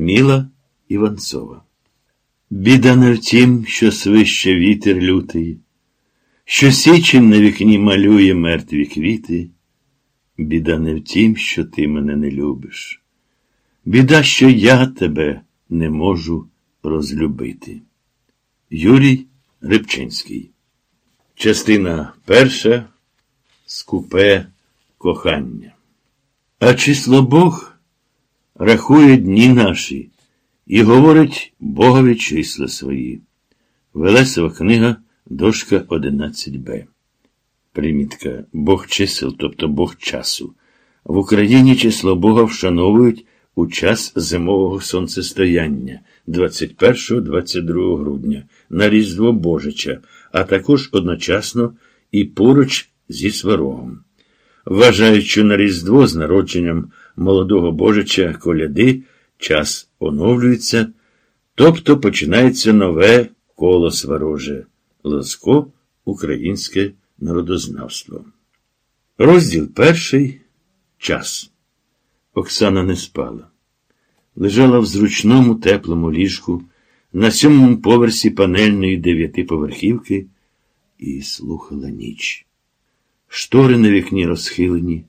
Міла Іванцова. Біда не в тім, що свище вітер лютий, що січень на вікні малює мертві квіти. Біда не в тім, що ти мене не любиш. Біда, що я тебе не можу розлюбити. Юрій Рибчинський. Частина перша. Скупе кохання. А число Бог рахує дні наші і говорить Богові числа свої. Велесова книга, дошка 11б. Примітка Бог чисел, тобто Бог часу. В Україні число Бога вшановують у час зимового сонцестояння 21-22 грудня на Різдво Божича, а також одночасно і поруч зі сварогом. Вважають, що на Різдво з народженням молодого Божича коляди час оновлюється, тобто починається нове коло свароже. Лоско Українське народознавство. Розділ перший час. Оксана не спала. Лежала в зручному теплому ліжку на сьомому поверсі панельної дев'ятиповерхівки і слухала ніч. Штори на вікні розхилені.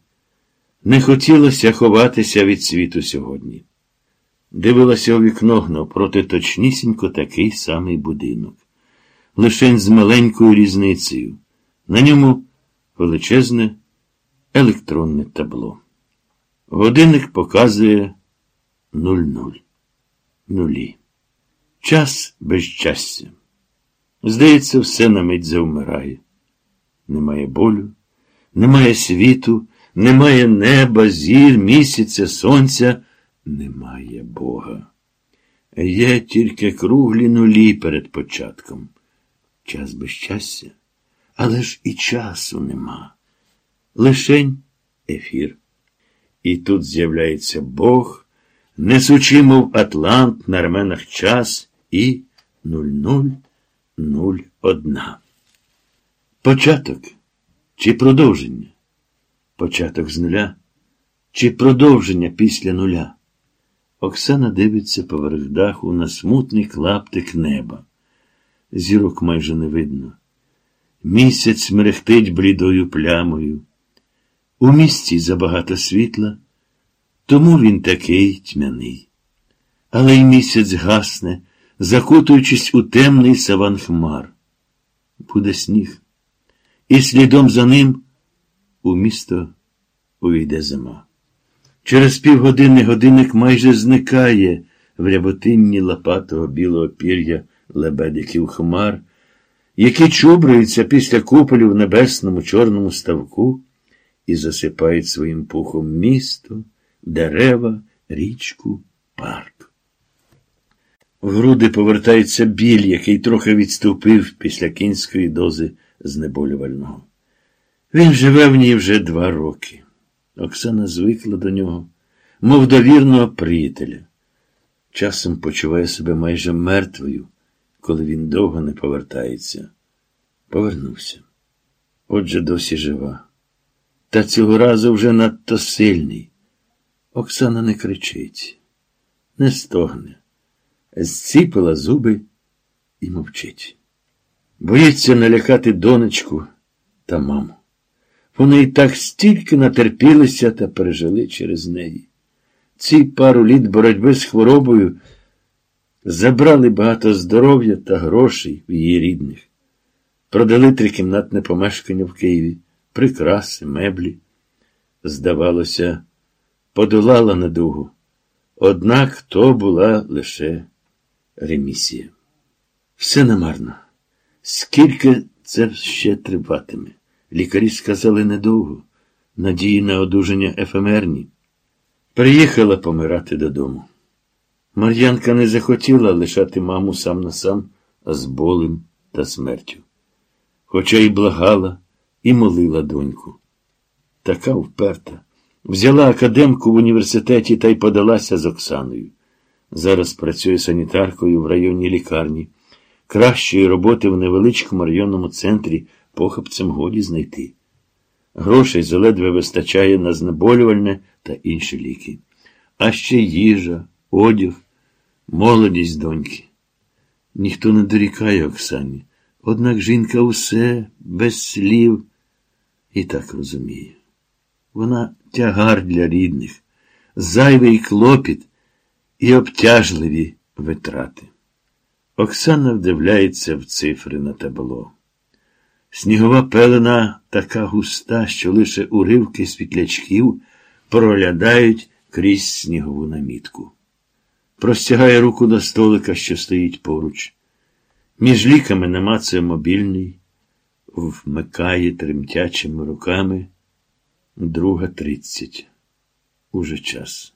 Не хотілося ховатися від світу сьогодні. Дивилася у вікно навпроти точнісінько такий самий будинок. Лишень з маленькою різницею. На ньому величезне електронне табло. Годинник показує 00. Нулі. Час без щастя. Здається, все на мить завмирає. Немає болю, немає світу, немає неба, зір, місяця, сонця, немає Бога. Є тільки круглі нулі перед початком. Час без щастя, але ж і часу нема. Лишень ефір. І тут з'являється Бог, несучи, мов Атлант на раменах час і 0001. Початок чи продовження? Початок з нуля чи продовження після нуля? Оксана дивиться поверх даху на смутний клаптик неба. Зірок майже не видно. Місяць мерехтить блідою плямою. У місті забагато світла, тому він такий тьмяний. Але й місяць гасне, закутуючись у темний саван хмар. Буде сніг. І слідом за ним у місто увійде зима. Через півгодини годинник майже зникає в ряботинні лопатого білого пір'я лебедиків хмар, які чубраються після куполю в небесному чорному ставку і засипають своїм пухом місто, дерева, річку, парк. В груди повертається біль, який трохи відступив після кінської дози знеболювального. Він живе в ній вже два роки. Оксана звикла до нього, мов до вірного приятеля. Часом почуває себе майже мертвою, коли він довго не повертається. Повернувся. Отже, досі жива. Та цього разу вже надто сильний. Оксана не кричить, не стогне, зціпила зуби і мовчить. Боїться налякати донечку та маму. Вони й так стільки натерпілися та пережили через неї. Ці пару літ боротьби з хворобою забрали багато здоров'я та грошей в її рідних, продали трикімнатне помешкання в Києві, прикраси, меблі. Здавалося, подолала недугу. Однак то була лише ремісія. Все намарно. Скільки це ще триватиме? Лікарі сказали недовго, надії на одужання ефемерні. Приїхала помирати додому. Мар'янка не захотіла лишати маму сам на сам з болем та смертю. Хоча й благала, і молила доньку. Така вперта. Взяла академку в університеті та й подалася з Оксаною. Зараз працює санітаркою в районній лікарні. Кращої роботи в невеличкому районному центрі похопцем годі знайти. Грошей заледве вистачає на знеболювальне та інші ліки. А ще їжа, одяг, молодість доньки. Ніхто не дорікає Оксані. Однак жінка усе без слів і так розуміє. Вона тягар для рідних, зайвий клопіт і обтяжливі витрати. Оксана вдивляється в цифри на табло. Снігова пелена така густа, що лише уривки світлячків проглядають крізь снігову намітку. Простягає руку до столика, що стоїть поруч. Між ліками намацує мобільний, вмикає тремтячими руками. Друга тридцять. Уже час.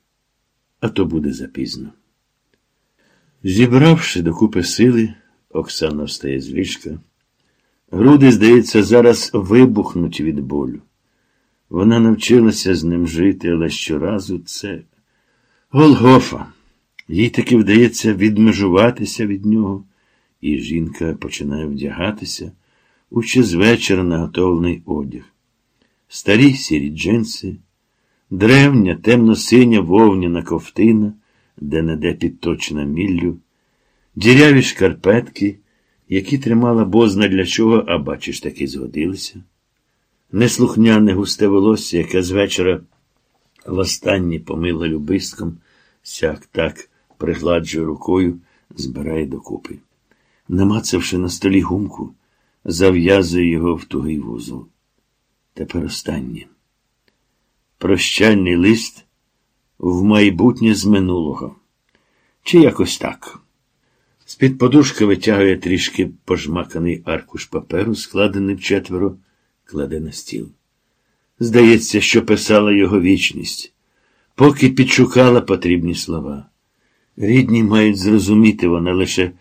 А то буде запізно. Зібравши докупи сили, Оксана встає з ліжка. Груди, здається, зараз вибухнуть від болю. Вона навчилася з ним жити, але щоразу це Голгофа. Їй таки вдається відмежуватися від нього, і жінка починає вдягатися у вечора наготовлений одяг. Старі сірі джинси, древня, темно-синя вовняна ковтина, де неде підточена міллю, діряві шкарпетки, які тримала бозна для чого, а бачиш, таки згодилися. Неслухняне густе волосся, яке з вечора востаннє помила любистком, сяк так пригладжує рукою, збирає докупи. Намацавши на столі гумку, зав'язує його в тугий вузол. Тепер останнє. Прощальний лист в майбутнє з минулого. Чи якось так. З-під подушки витягує трішки пожмаканий аркуш паперу, складений в четверо, кладе на стіл. Здається, що писала його вічність, поки підшукала потрібні слова. Рідні мають зрозуміти, вона лише